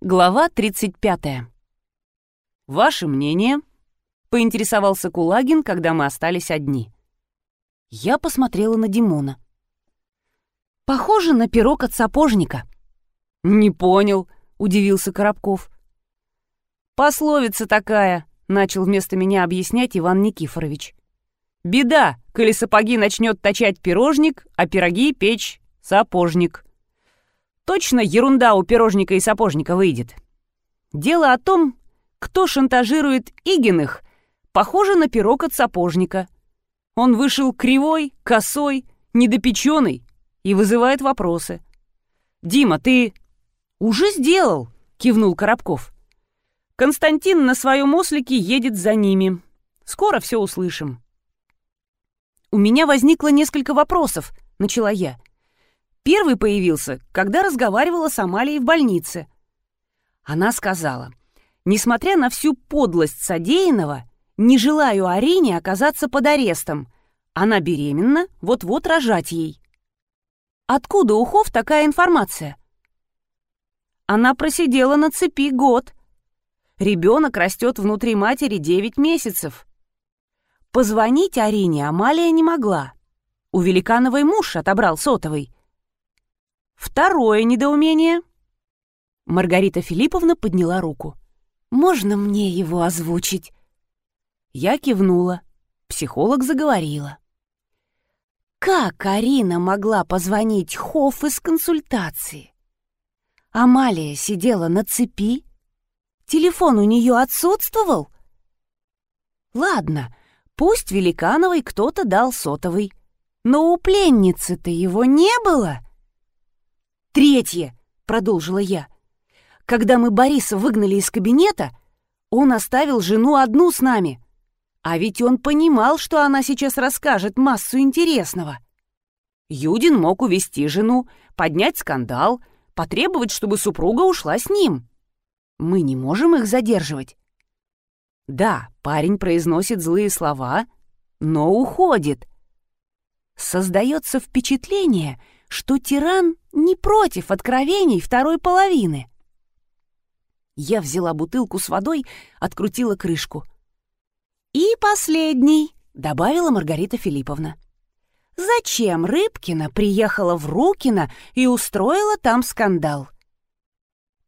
Глава 35. «Ваше мнение?» — поинтересовался Кулагин, когда мы остались одни. Я посмотрела на Димона. «Похоже на пирог от сапожника». «Не понял», — удивился Коробков. «Пословица такая», — начал вместо меня объяснять Иван Никифорович. «Беда, коли сапоги начнет точать пирожник, а пироги печь сапожник». Точно ерунда у пирожника и сапожника выйдет. Дело о том, кто шантажирует Игиных, похоже на пирог от сапожника. Он вышел кривой, косой, недопеченный и вызывает вопросы. «Дима, ты...» «Уже сделал!» — кивнул Коробков. «Константин на своем ослике едет за ними. Скоро все услышим». «У меня возникло несколько вопросов», — начала я. Первый появился, когда разговаривала с Амалией в больнице. Она сказала, несмотря на всю подлость содеянного, не желаю Арине оказаться под арестом. Она беременна, вот-вот рожать ей. Откуда у Хов такая информация? Она просидела на цепи год. Ребенок растет внутри матери 9 месяцев. Позвонить Арине Амалия не могла. У Великановой муж отобрал сотовый. Второе недоумение. Маргарита Филипповна подняла руку. «Можно мне его озвучить?» Я кивнула. Психолог заговорила. Как Арина могла позвонить Хофф из консультации? Амалия сидела на цепи? Телефон у нее отсутствовал? Ладно, пусть Великановой кто-то дал сотовый. Но у пленницы-то его не было. «Третье», — продолжила я. «Когда мы Бориса выгнали из кабинета, он оставил жену одну с нами. А ведь он понимал, что она сейчас расскажет массу интересного. Юдин мог увести жену, поднять скандал, потребовать, чтобы супруга ушла с ним. Мы не можем их задерживать. Да, парень произносит злые слова, но уходит. Создается впечатление, что тиран не против откровений второй половины. Я взяла бутылку с водой, открутила крышку. «И последний», — добавила Маргарита Филипповна. «Зачем Рыбкина приехала в Рукино и устроила там скандал?»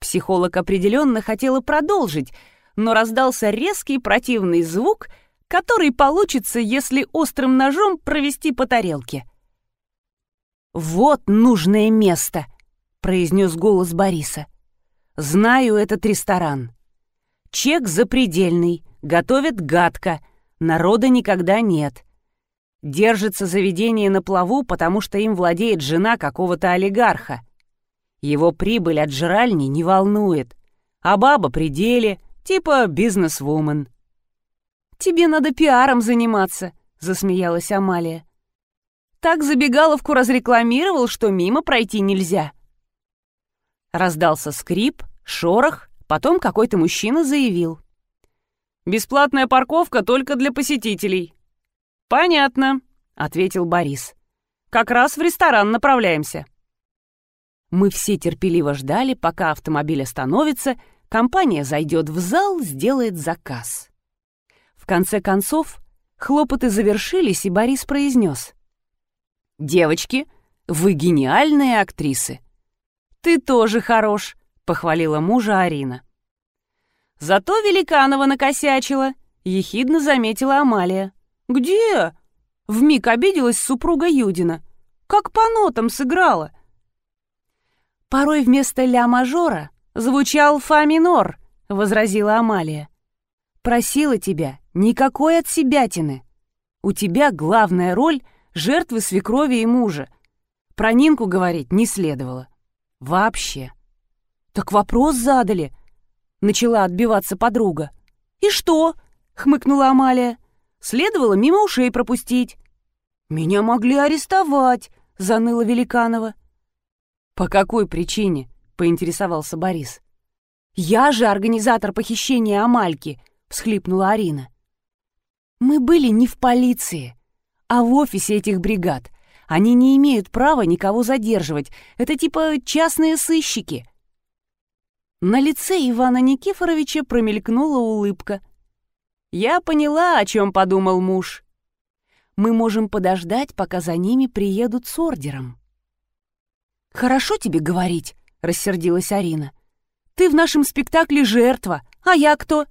Психолог определенно хотела продолжить, но раздался резкий противный звук, который получится, если острым ножом провести по тарелке — «Вот нужное место», — произнес голос Бориса. «Знаю этот ресторан. Чек запредельный, готовят гадко, народа никогда нет. Держится заведение на плаву, потому что им владеет жена какого-то олигарха. Его прибыль от жральни не волнует, а баба при деле, типа бизнес-вумен». «Тебе надо пиаром заниматься», — засмеялась Амалия. Так забегаловку разрекламировал, что мимо пройти нельзя. Раздался скрип, шорох, потом какой-то мужчина заявил. «Бесплатная парковка только для посетителей». «Понятно», — ответил Борис. «Как раз в ресторан направляемся». Мы все терпеливо ждали, пока автомобиль остановится, компания зайдет в зал, сделает заказ. В конце концов, хлопоты завершились, и Борис произнес. «Девочки, вы гениальные актрисы!» «Ты тоже хорош», — похвалила мужа Арина. «Зато Великанова накосячила», — ехидно заметила Амалия. «Где?» — вмиг обиделась супруга Юдина. «Как по нотам сыграла». «Порой вместо ля-мажора звучал фа-минор», — возразила Амалия. «Просила тебя никакой от себятины. У тебя главная роль — жертвы свекрови и мужа. Про Нинку говорить не следовало. Вообще. «Так вопрос задали», — начала отбиваться подруга. «И что?» — хмыкнула Амалия. «Следовало мимо ушей пропустить». «Меня могли арестовать», — заныла Великанова. «По какой причине?» — поинтересовался Борис. «Я же организатор похищения Амальки», — всхлипнула Арина. «Мы были не в полиции а в офисе этих бригад. Они не имеют права никого задерживать. Это типа частные сыщики. На лице Ивана Никифоровича промелькнула улыбка. Я поняла, о чем подумал муж. Мы можем подождать, пока за ними приедут с ордером. «Хорошо тебе говорить», — рассердилась Арина. «Ты в нашем спектакле жертва, а я кто?»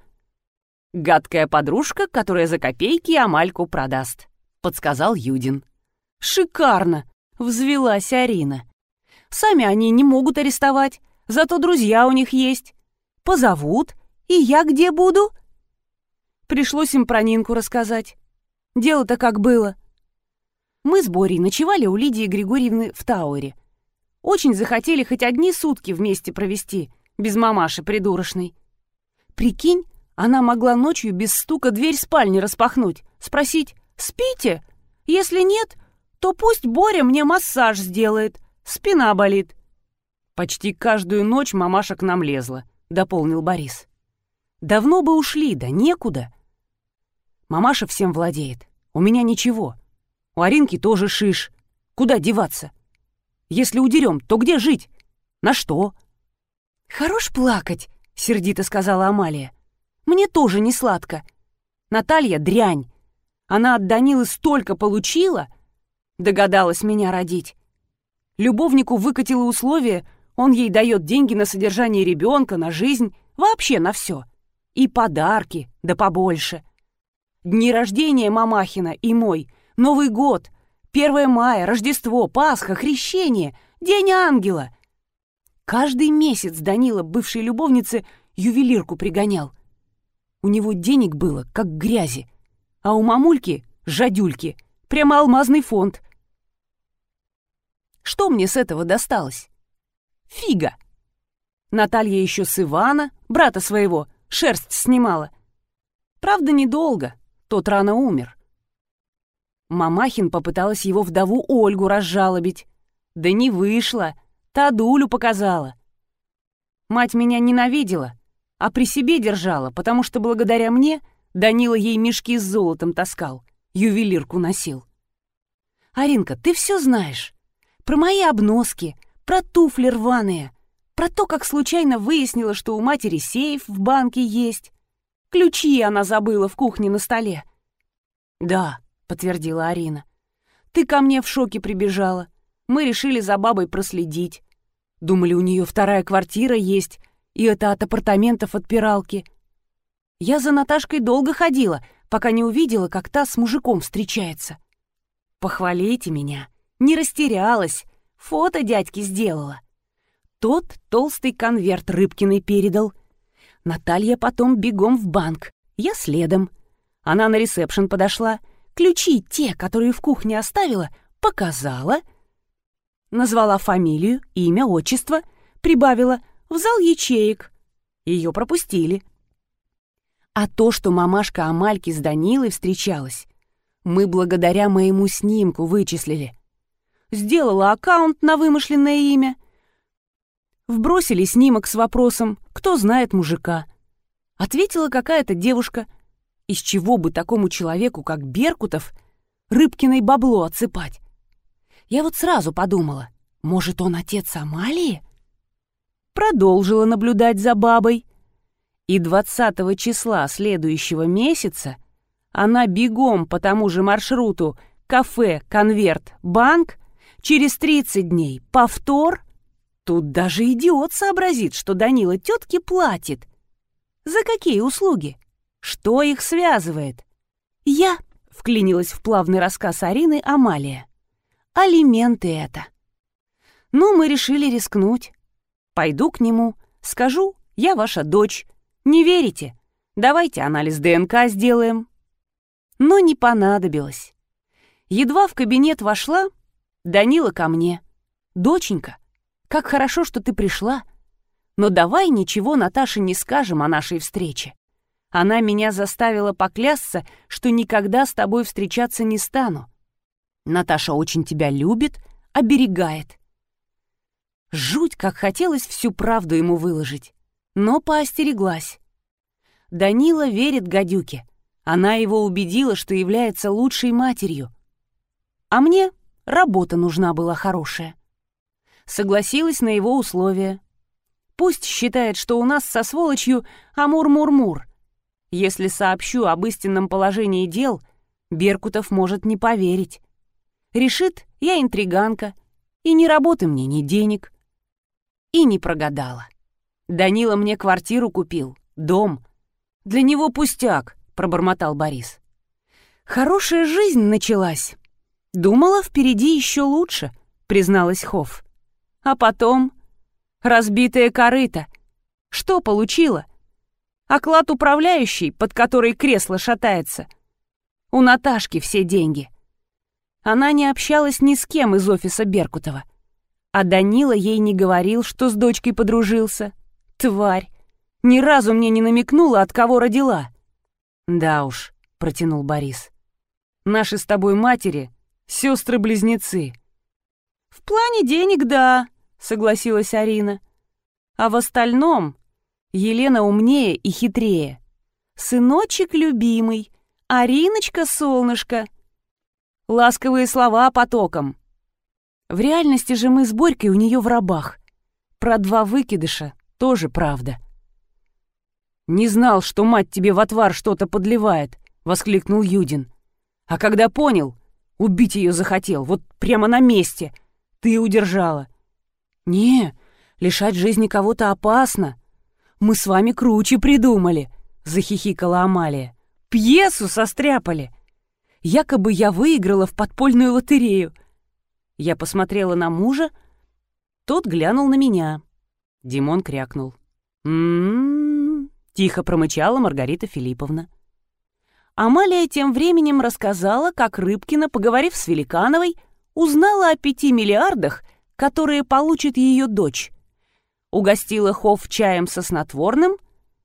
«Гадкая подружка, которая за копейки Амальку продаст», — подсказал Юдин. «Шикарно!» — взвелась Арина. «Сами они не могут арестовать, зато друзья у них есть. Позовут, и я где буду?» Пришлось им про Нинку рассказать. Дело-то как было. Мы с Борей ночевали у Лидии Григорьевны в Тауэре. Очень захотели хоть одни сутки вместе провести, без мамаши придурочной. Прикинь, она могла ночью без стука дверь спальни распахнуть, спросить «Спите? Если нет, то пусть Боря мне массаж сделает, спина болит». «Почти каждую ночь мамаша к нам лезла», — дополнил Борис. «Давно бы ушли, да некуда. Мамаша всем владеет. У меня ничего. У Аринки тоже шиш. Куда деваться? Если удерем, то где жить? На что? Хорош плакать, сердито сказала Амалия. Мне тоже не сладко. Наталья дрянь. Она от Данилы столько получила, догадалась меня родить. Любовнику выкатила условие, он ей дает деньги на содержание ребенка, на жизнь, вообще на все. И подарки, да побольше. Дни рождения Мамахина и мой, Новый год, 1 мая, Рождество, Пасха, Хрещение, День ангела. Каждый месяц Данила, бывшей любовнице, ювелирку пригонял. У него денег было, как грязи, а у мамульки, жадюльки, прямо алмазный фонд. Что мне с этого досталось? Фига. Наталья еще с Ивана, брата своего, шерсть снимала. Правда, недолго — тот рано умер. Мамахин попыталась его вдову Ольгу разжалобить. Да не вышло, та дулю показала. Мать меня ненавидела, а при себе держала, потому что благодаря мне Данила ей мешки с золотом таскал, ювелирку носил. «Аринка, ты все знаешь. Про мои обноски, про туфли рваные, про то, как случайно выяснила, что у матери сейф в банке есть, Ключи она забыла в кухне на столе. «Да», — подтвердила Арина. «Ты ко мне в шоке прибежала. Мы решили за бабой проследить. Думали, у нее вторая квартира есть, и это от апартаментов отпиралки. Я за Наташкой долго ходила, пока не увидела, как та с мужиком встречается. Похвалите меня. Не растерялась. Фото дядьки сделала. Тот толстый конверт Рыбкиной передал — Наталья потом бегом в банк, я следом. Она на ресепшн подошла, ключи те, которые в кухне оставила, показала. Назвала фамилию, имя, отчество, прибавила в зал ячеек. Ее пропустили. А то, что мамашка Амальки с Данилой встречалась, мы благодаря моему снимку вычислили. Сделала аккаунт на вымышленное имя — Вбросили снимок с вопросом «Кто знает мужика?». Ответила какая-то девушка. Из чего бы такому человеку, как Беркутов, Рыбкиной бабло отсыпать? Я вот сразу подумала, может, он отец Амалии? Продолжила наблюдать за бабой. И 20 числа следующего месяца она бегом по тому же маршруту кафе, конверт, банк, через 30 дней повтор, Тут даже идиот сообразит, что Данила тетке платит. За какие услуги? Что их связывает? Я, вклинилась в плавный рассказ Арины Амалия. Алименты это. Ну, мы решили рискнуть. Пойду к нему, скажу, я ваша дочь. Не верите? Давайте анализ ДНК сделаем. Но не понадобилось. Едва в кабинет вошла, Данила ко мне. «Доченька, как хорошо, что ты пришла. Но давай ничего Наташе не скажем о нашей встрече. Она меня заставила поклясться, что никогда с тобой встречаться не стану. Наташа очень тебя любит, оберегает. Жуть, как хотелось всю правду ему выложить, но поостереглась. Данила верит гадюке. Она его убедила, что является лучшей матерью. А мне работа нужна была хорошая согласилась на его условия. Пусть считает, что у нас со сволочью амур-мур-мур. Если сообщу об истинном положении дел, Беркутов может не поверить. Решит, я интриганка, и ни работы мне, ни денег. И не прогадала. Данила мне квартиру купил, дом. Для него пустяк, пробормотал Борис. Хорошая жизнь началась. Думала, впереди еще лучше, призналась Хофф. А потом разбитая корыто. Что получила? Оклад управляющий, под который кресло шатается. У Наташки все деньги. Она не общалась ни с кем из офиса Беркутова. А Данила ей не говорил, что с дочкой подружился. Тварь. Ни разу мне не намекнула, от кого родила. «Да уж», — протянул Борис. «Наши с тобой матери — сестры-близнецы». «В плане денег, да», — согласилась Арина. «А в остальном Елена умнее и хитрее. Сыночек любимый, Ариночка солнышко». Ласковые слова потоком. В реальности же мы с Борькой у нее в рабах. Про два выкидыша тоже правда. «Не знал, что мать тебе в отвар что-то подливает», — воскликнул Юдин. «А когда понял, убить ее захотел, вот прямо на месте. Ты удержала». «Не, лишать жизни кого-то опасно. Мы с вами круче придумали», — захихикала Амалия. «Пьесу состряпали. Якобы я выиграла в подпольную лотерею». Я посмотрела на мужа, тот глянул на меня. Димон крякнул. «М-м-м», тихо промычала Маргарита Филипповна. Амалия тем временем рассказала, как Рыбкина, поговорив с Великановой, узнала о пяти миллиардах, которые получит ее дочь. Угостила Хофф чаем со снотворным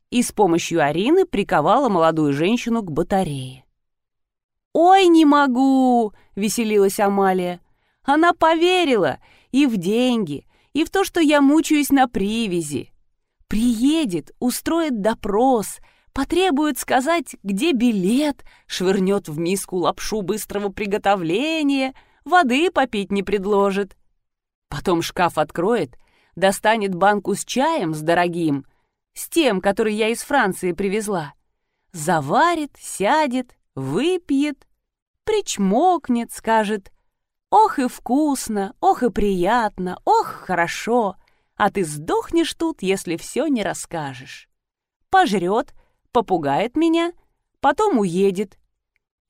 и с помощью Арины приковала молодую женщину к батарее. «Ой, не могу!» — веселилась Амалия. «Она поверила и в деньги, и в то, что я мучаюсь на привязи. Приедет, устроит допрос, потребует сказать, где билет, швырнет в миску лапшу быстрого приготовления, воды попить не предложит. Потом шкаф откроет, достанет банку с чаем с дорогим, с тем, который я из Франции привезла. Заварит, сядет, выпьет, причмокнет, скажет «Ох и вкусно, ох и приятно, ох, хорошо, а ты сдохнешь тут, если все не расскажешь». Пожрет, попугает меня, потом уедет.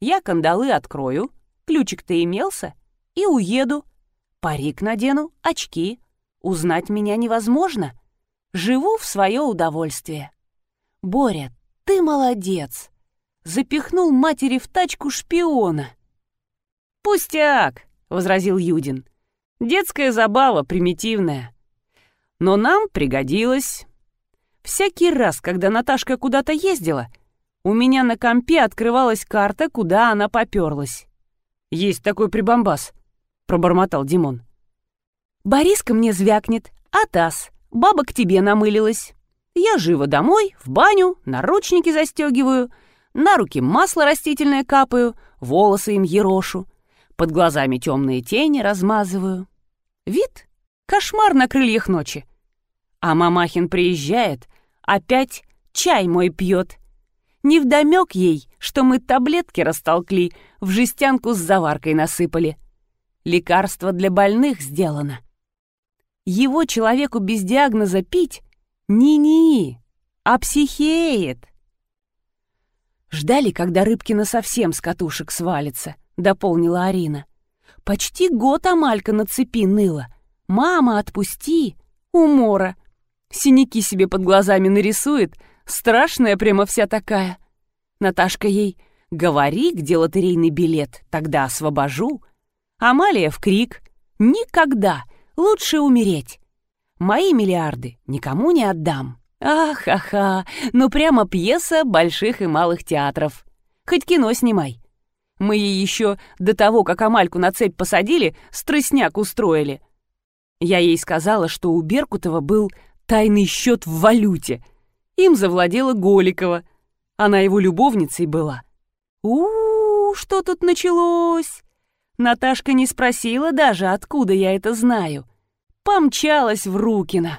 Я кандалы открою, ключик-то имелся, и уеду. Парик надену, очки. Узнать меня невозможно. Живу в свое удовольствие. Боря, ты молодец. Запихнул матери в тачку шпиона. Пустяк, возразил Юдин. Детская забава, примитивная. Но нам пригодилось. Всякий раз, когда Наташка куда-то ездила, у меня на компе открывалась карта, куда она попёрлась. Есть такой прибамбас пробормотал Димон. «Бориска мне звякнет, а таз, баба к тебе намылилась. Я живо домой, в баню, наручники застегиваю, на руки масло растительное капаю, волосы им ерошу, под глазами темные тени размазываю. Вид — кошмар на крыльях ночи. А Мамахин приезжает, опять чай мой пьет. Невдомек ей, что мы таблетки растолкли, в жестянку с заваркой насыпали — Лекарство для больных сделано. Его человеку без диагноза пить ни-ни, а психеет. Ждали, когда Рыбкина совсем с катушек свалится, дополнила Арина. Почти год Амалька на цепи ныла. «Мама, отпусти!» Умора. Синяки себе под глазами нарисует, страшная прямо вся такая. Наташка ей «Говори, где лотерейный билет, тогда освобожу», Амалия в крик. «Никогда! Лучше умереть! Мои миллиарды никому не отдам!» Ах-ха-ха! Ну прямо пьеса больших и малых театров. Хоть кино снимай. Мы ей еще до того, как Амальку на цепь посадили, стройсняк устроили. Я ей сказала, что у Беркутова был тайный счет в валюте. Им завладела Голикова. Она его любовницей была. у, -у, -у что тут началось? Наташка не спросила даже, откуда я это знаю. Помчалась в Рукино.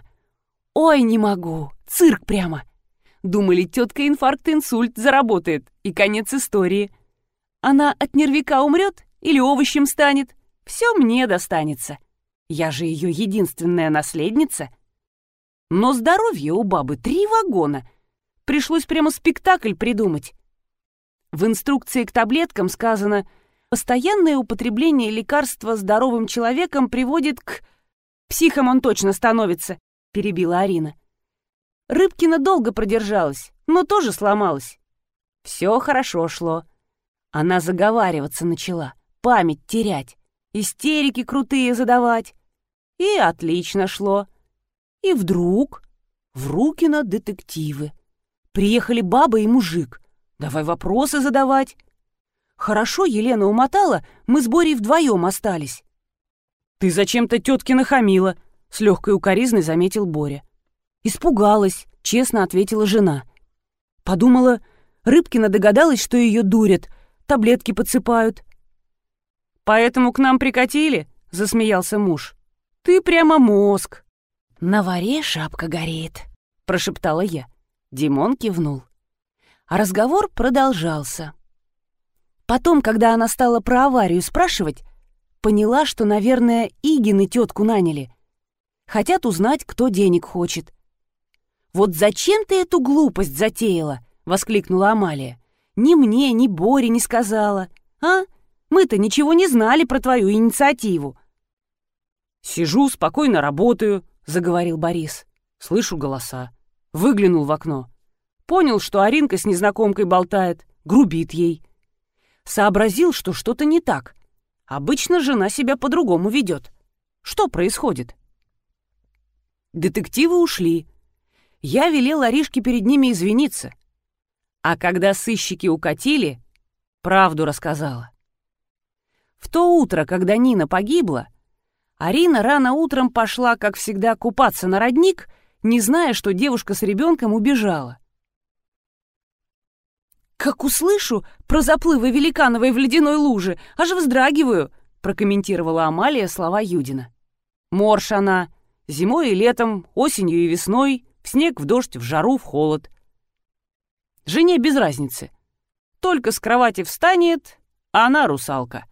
Ой, не могу, цирк прямо. Думали, тетка инфаркт-инсульт заработает, и конец истории. Она от нервика умрет или овощем станет, все мне достанется. Я же ее единственная наследница. Но здоровье у бабы три вагона. Пришлось прямо спектакль придумать. В инструкции к таблеткам сказано «Постоянное употребление лекарства здоровым человеком приводит к...» «Психом он точно становится», — перебила Арина. Рыбкина долго продержалась, но тоже сломалась. Все хорошо шло. Она заговариваться начала, память терять, истерики крутые задавать. И отлично шло. И вдруг в Рукино детективы. Приехали баба и мужик. Давай вопросы задавать. Хорошо Елена умотала, мы с Борей вдвоем остались. «Ты зачем-то тетке нахамила», — с легкой укоризной заметил Боря. «Испугалась», — честно ответила жена. Подумала, Рыбкина догадалась, что ее дурят, таблетки подсыпают. «Поэтому к нам прикатили?» — засмеялся муж. «Ты прямо мозг». «На варе шапка горит», — прошептала я. Димон кивнул. А разговор продолжался. Потом, когда она стала про аварию спрашивать, поняла, что, наверное, Игины тетку наняли. Хотят узнать, кто денег хочет. «Вот зачем ты эту глупость затеяла?» — воскликнула Амалия. «Ни мне, ни Боре не сказала. А? Мы-то ничего не знали про твою инициативу». «Сижу, спокойно работаю», — заговорил Борис. Слышу голоса. Выглянул в окно. Понял, что Аринка с незнакомкой болтает, грубит ей. Сообразил, что что-то не так. Обычно жена себя по-другому ведет. Что происходит? Детективы ушли я велел Аришке перед ними извиниться. А когда сыщики укатили, правду рассказала. В то утро, когда Нина погибла, Арина рано утром пошла, как всегда, купаться на родник, не зная, что девушка с ребенком убежала. «Как услышу про заплывы Великановой в ледяной луже, аж вздрагиваю», прокомментировала Амалия слова Юдина. «Морж она, зимой и летом, осенью и весной, в снег, в дождь, в жару, в холод. Жене без разницы. Только с кровати встанет, а она русалка.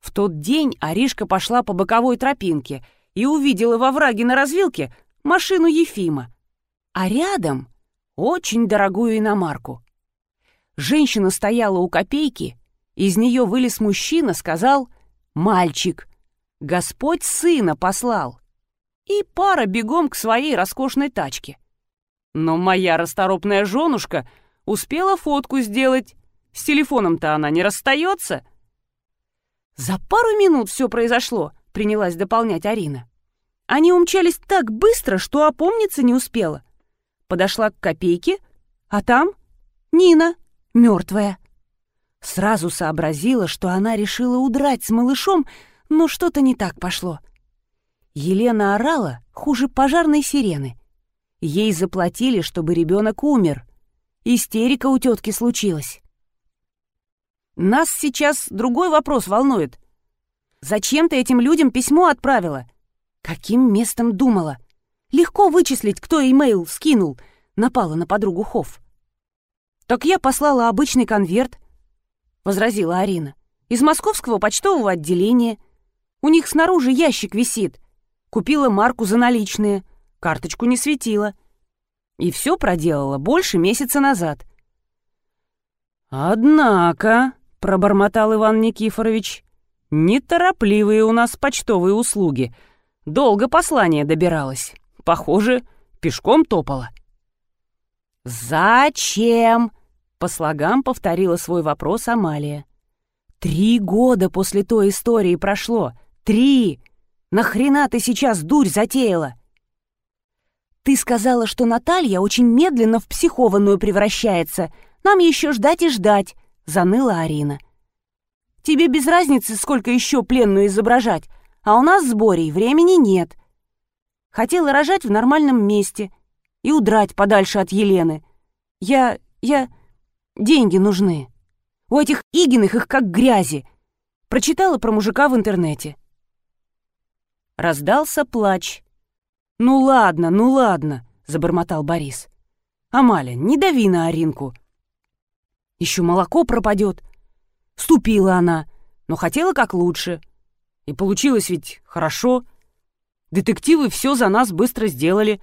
В тот день Аришка пошла по боковой тропинке и увидела во враге на развилке машину Ефима, а рядом очень дорогую иномарку. Женщина стояла у копейки, из нее вылез мужчина, сказал «Мальчик, Господь сына послал» и пара бегом к своей роскошной тачке. Но моя расторопная женушка успела фотку сделать. С телефоном-то она не расстается. За пару минут все произошло, принялась дополнять Арина. Они умчались так быстро, что опомниться не успела. Подошла к копейке, а там Нина, мертвая. Сразу сообразила, что она решила удрать с малышом, но что-то не так пошло. Елена орала хуже пожарной сирены. Ей заплатили, чтобы ребенок умер. Истерика у тетки случилась. Нас сейчас другой вопрос волнует. Зачем ты этим людям письмо отправила? Каким местом думала? Легко вычислить, кто имейл скинул, напала на подругу Хофф. «Так я послала обычный конверт», — возразила Арина. «Из московского почтового отделения. У них снаружи ящик висит. Купила марку за наличные, карточку не светила. И все проделала больше месяца назад. «Однако», — пробормотал Иван Никифорович, — «неторопливые у нас почтовые услуги. Долго послание добиралось. Похоже, пешком топала». «Зачем?» — по слогам повторила свой вопрос Амалия. «Три года после той истории прошло. Три! Нахрена ты сейчас дурь затеяла? Ты сказала, что Наталья очень медленно в психованную превращается. Нам еще ждать и ждать, заныла Арина. Тебе без разницы, сколько еще пленную изображать, а у нас с Борей времени нет. Хотела рожать в нормальном месте и удрать подальше от Елены. Я... я... деньги нужны. У этих Игиных их как грязи. Прочитала про мужика в интернете. Раздался плач. «Ну ладно, ну ладно», — забормотал Борис. «Амаля, не дави на Аринку. Еще молоко пропадет. Ступила она, но хотела как лучше. И получилось ведь хорошо. Детективы все за нас быстро сделали.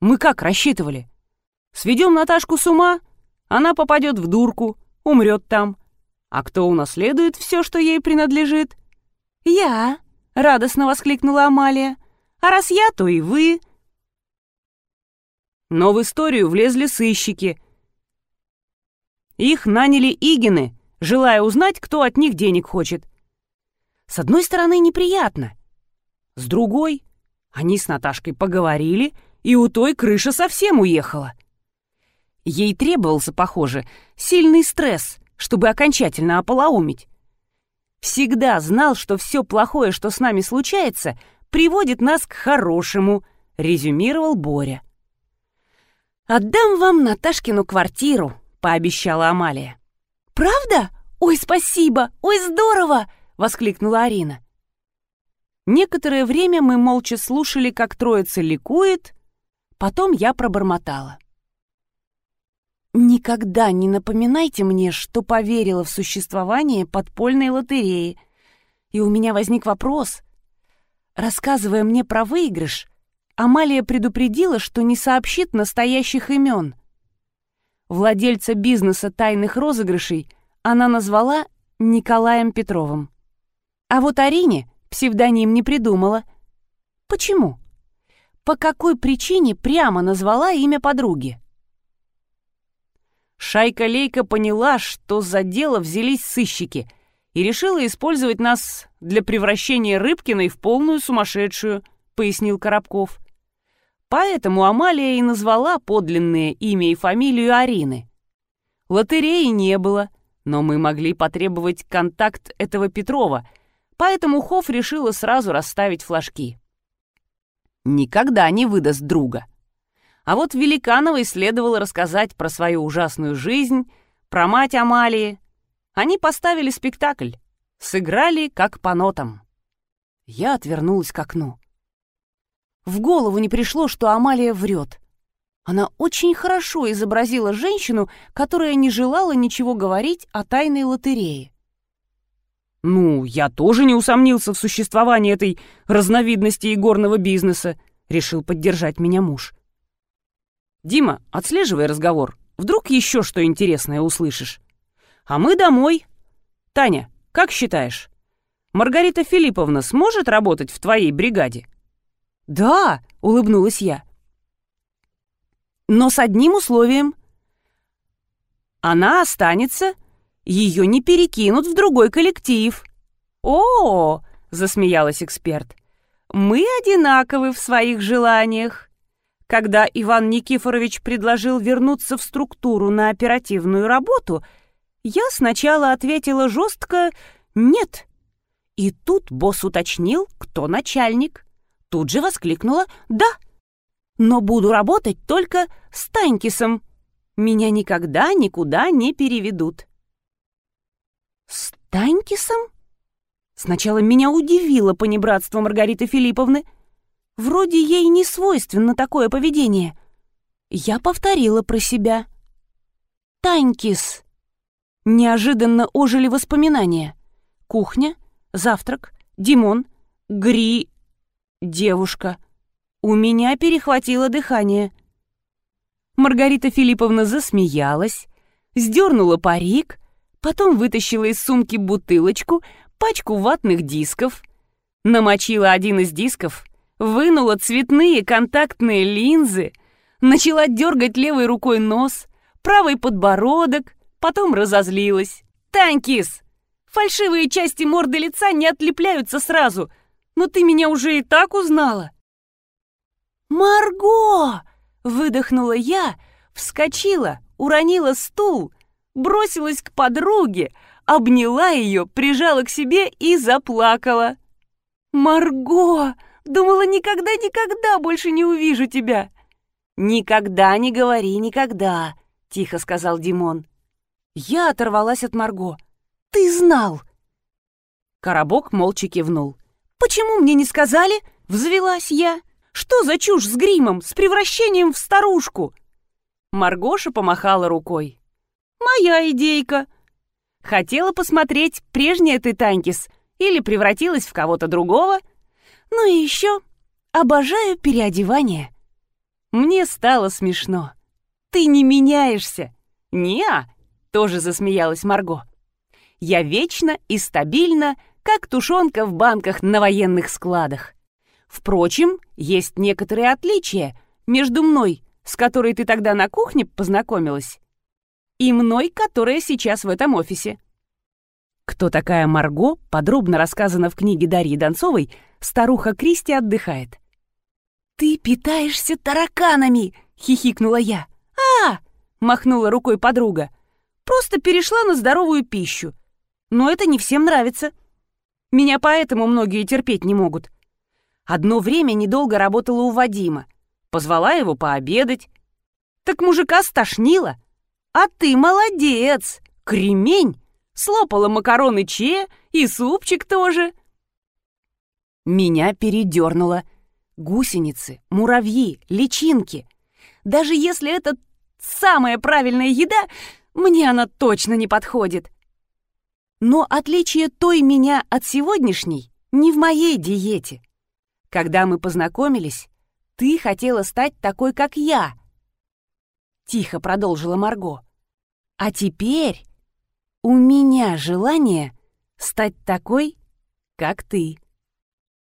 Мы как рассчитывали? Сведем Наташку с ума, она попадет в дурку, умрет там. А кто унаследует все, что ей принадлежит? Я, радостно воскликнула Амалия. А раз я, то и вы. Но в историю влезли сыщики. Их наняли Игины, желая узнать, кто от них денег хочет. С одной стороны, неприятно. С другой, они с Наташкой поговорили, и у той крыша совсем уехала. Ей требовался, похоже, сильный стресс, чтобы окончательно ополоумить. Всегда знал, что все плохое, что с нами случается, приводит нас к хорошему, резюмировал Боря. «Отдам вам Наташкину квартиру», — пообещала Амалия. «Правда? Ой, спасибо! Ой, здорово!» — воскликнула Арина. Некоторое время мы молча слушали, как троица ликует, потом я пробормотала. «Никогда не напоминайте мне, что поверила в существование подпольной лотереи. И у меня возник вопрос. Рассказывая мне про выигрыш, Амалия предупредила, что не сообщит настоящих имен. Владельца бизнеса тайных розыгрышей она назвала Николаем Петровым. А вот Арине псевдоним не придумала. Почему? По какой причине прямо назвала имя подруги? Шайка-лейка поняла, что за дело взялись сыщики и решила использовать нас для превращения Рыбкиной в полную сумасшедшую, пояснил Коробков. Поэтому Амалия и назвала подлинное имя и фамилию Арины. Лотереи не было, но мы могли потребовать контакт этого Петрова, поэтому Хофф решила сразу расставить флажки. Никогда не выдаст друга. А вот Великановой следовало рассказать про свою ужасную жизнь, про мать Амалии. Они поставили спектакль, сыграли как по нотам. Я отвернулась к окну. В голову не пришло, что Амалия врет. Она очень хорошо изобразила женщину, которая не желала ничего говорить о тайной лотерее. «Ну, я тоже не усомнился в существовании этой разновидности игорного бизнеса», — решил поддержать меня муж. «Дима, отслеживай разговор. Вдруг еще что интересное услышишь. А мы домой. Таня, как считаешь, Маргарита Филипповна сможет работать в твоей бригаде?» «Да», — улыбнулась я. «Но с одним условием. Она останется, ее не перекинут в другой коллектив». «О, -о, -о — засмеялась эксперт, — мы одинаковы в своих желаниях. Когда Иван Никифорович предложил вернуться в структуру на оперативную работу, я сначала ответила жестко «нет». И тут босс уточнил, кто начальник. Тут же воскликнула «да». Но буду работать только с Танькисом. Меня никогда никуда не переведут. «С Танькисом?» Сначала меня удивило понебратство Маргариты Филипповны — Вроде ей не свойственно такое поведение. Я повторила про себя. «Танькис». Неожиданно ожили воспоминания. Кухня, завтрак, Димон, Гри... Девушка. У меня перехватило дыхание. Маргарита Филипповна засмеялась, сдернула парик, потом вытащила из сумки бутылочку, пачку ватных дисков, намочила один из дисков — вынула цветные контактные линзы, начала дергать левой рукой нос, правый подбородок, потом разозлилась. «Танькис! Фальшивые части морды лица не отлепляются сразу, но ты меня уже и так узнала». «Марго!» — выдохнула я, вскочила, уронила стул, бросилась к подруге, обняла ее, прижала к себе и заплакала. «Марго!» Думала, никогда-никогда больше не увижу тебя». «Никогда не говори никогда», — тихо сказал Димон. Я оторвалась от Марго. «Ты знал!» Коробок молча кивнул. «Почему мне не сказали?» — взвелась я. Что за чушь с гримом, с превращением в старушку?» Маргоша помахала рукой. «Моя идейка. Хотела посмотреть, прежняя ты, Танкис, или превратилась в кого-то другого. Ну и еще обожаю переодевание». Мне стало смешно. «Ты не меняешься!» «Не-а!» Тоже засмеялась Марго. «Я вечно и стабильно, как тушенка в банках на военных складах. Впрочем, есть некоторые отличия между мной, с которой ты тогда на кухне познакомилась, и мной, которая сейчас в этом офисе. Кто такая Марго, подробно рассказано в книге Дарьи Донцовой «Старуха Кристи отдыхает». «Ты питаешься тараканами!» — хихикнула я. «А!» — махнула рукой подруга. «Просто перешла на здоровую пищу. Но это не всем нравится. Меня поэтому многие терпеть не могут. Одно время недолго работала у Вадима. Позвала его пообедать. Так мужика стошнило. А ты молодец, кремень. Слопала макароны Че и супчик тоже. Меня передернуло. Гусеницы, муравьи, личинки. Даже если это самая правильная еда, мне она точно не подходит. Но отличие той меня от сегодняшней не в моей диете. Когда мы познакомились, ты хотела стать такой, как я. Тихо продолжила Марго. А теперь у меня желание стать такой, как ты.